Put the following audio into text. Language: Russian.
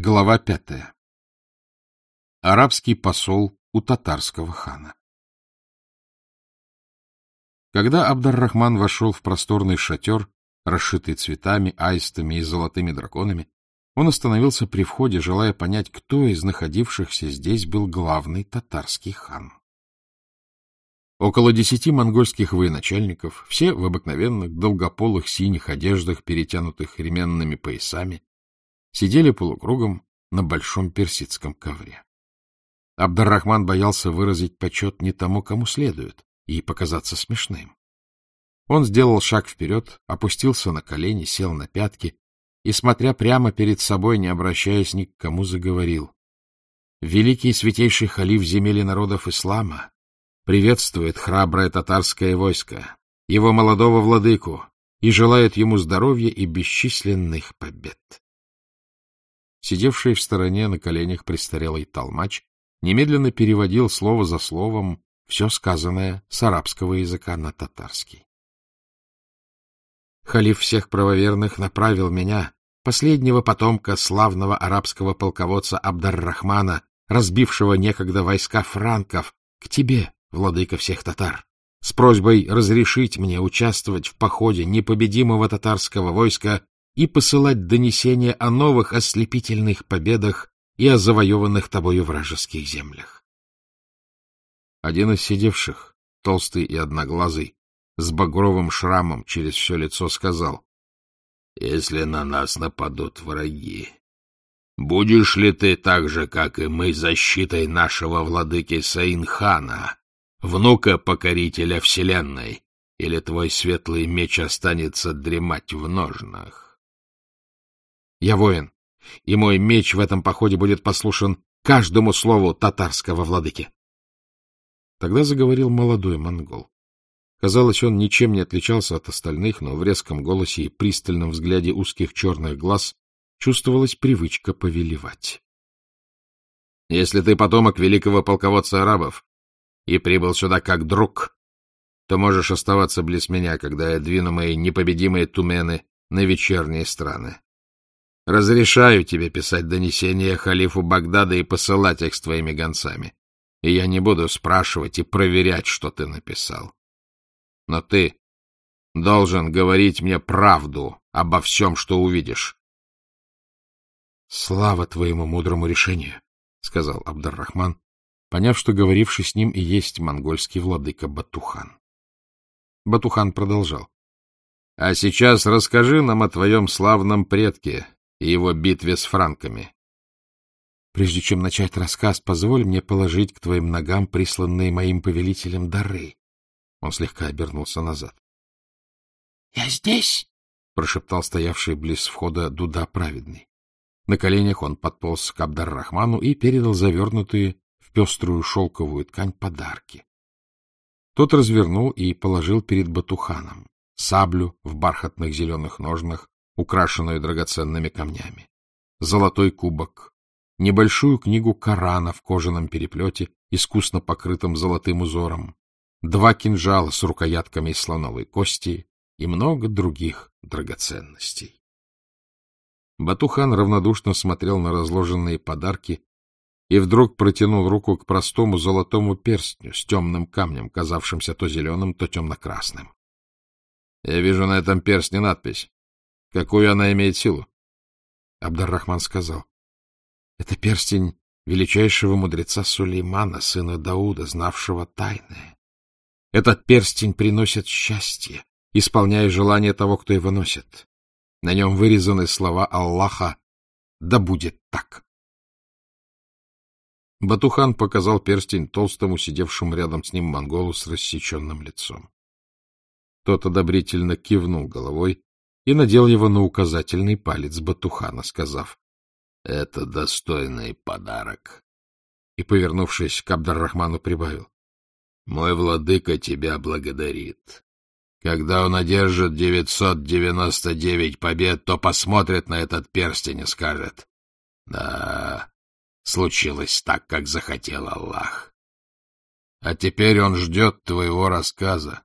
Глава пятая. Арабский посол у татарского хана. Когда Абдар-Рахман вошел в просторный шатер, расшитый цветами, аистами и золотыми драконами, он остановился при входе, желая понять, кто из находившихся здесь был главный татарский хан. Около десяти монгольских военачальников, все в обыкновенных долгополых синих одеждах, перетянутых ременными поясами, сидели полукругом на большом персидском ковре. Абдаррахман боялся выразить почет не тому, кому следует, и показаться смешным. Он сделал шаг вперед, опустился на колени, сел на пятки и, смотря прямо перед собой, не обращаясь ни к кому, заговорил. Великий святейший халиф земель народов ислама приветствует храброе татарское войско, его молодого владыку, и желает ему здоровья и бесчисленных побед. Сидевший в стороне на коленях престарелый толмач немедленно переводил слово за словом все сказанное с арабского языка на татарский. Халиф всех правоверных направил меня, последнего потомка славного арабского полководца Абдар-Рахмана, разбившего некогда войска франков, к тебе, владыка всех татар, с просьбой разрешить мне участвовать в походе непобедимого татарского войска и посылать донесения о новых ослепительных победах и о завоеванных тобою вражеских землях. Один из сидевших, толстый и одноглазый, с багровым шрамом через все лицо сказал, «Если на нас нападут враги, будешь ли ты так же, как и мы, защитой нашего владыки Саинхана, внука покорителя вселенной, или твой светлый меч останется дремать в ножнах?» Я воин, и мой меч в этом походе будет послушен каждому слову татарского владыки. Тогда заговорил молодой монгол. Казалось, он ничем не отличался от остальных, но в резком голосе и пристальном взгляде узких черных глаз чувствовалась привычка повелевать. — Если ты потомок великого полководца арабов и прибыл сюда как друг, то можешь оставаться близ меня, когда я двину мои непобедимые тумены на вечерние страны. Разрешаю тебе писать донесения халифу Багдада и посылать их с твоими гонцами. И я не буду спрашивать и проверять, что ты написал. Но ты должен говорить мне правду обо всем, что увидишь. — Слава твоему мудрому решению, — сказал Абдар-Рахман, поняв, что говоривший с ним и есть монгольский владыка Батухан. Батухан продолжал. — А сейчас расскажи нам о твоем славном предке, и его битве с франками. Прежде чем начать рассказ, позволь мне положить к твоим ногам присланные моим повелителем дары. Он слегка обернулся назад. — Я здесь! — прошептал стоявший близ входа Дуда Праведный. На коленях он подполз к Абдар-Рахману и передал завернутые в пеструю шелковую ткань подарки. Тот развернул и положил перед Батуханом саблю в бархатных зеленых ножнах, украшенную драгоценными камнями, золотой кубок, небольшую книгу Корана в кожаном переплете, искусно покрытым золотым узором, два кинжала с рукоятками из слоновой кости и много других драгоценностей. Батухан равнодушно смотрел на разложенные подарки и вдруг протянул руку к простому золотому перстню с темным камнем, казавшимся то зеленым, то темно-красным. — Я вижу на этом перстне надпись. Какую она имеет силу? Абдар-Рахман сказал. — Это перстень величайшего мудреца Сулеймана, сына Дауда, знавшего тайны. Этот перстень приносит счастье, исполняя желание того, кто его носит. На нем вырезаны слова Аллаха «Да будет так». Батухан показал перстень толстому, сидевшему рядом с ним монголу с рассеченным лицом. Тот одобрительно кивнул головой и надел его на указательный палец Батухана, сказав, — Это достойный подарок. И, повернувшись к Абдаррахману, прибавил, — Мой владыка тебя благодарит. Когда он одержит 999 побед, то посмотрит на этот перстень и скажет, — Да, случилось так, как захотел Аллах. А теперь он ждет твоего рассказа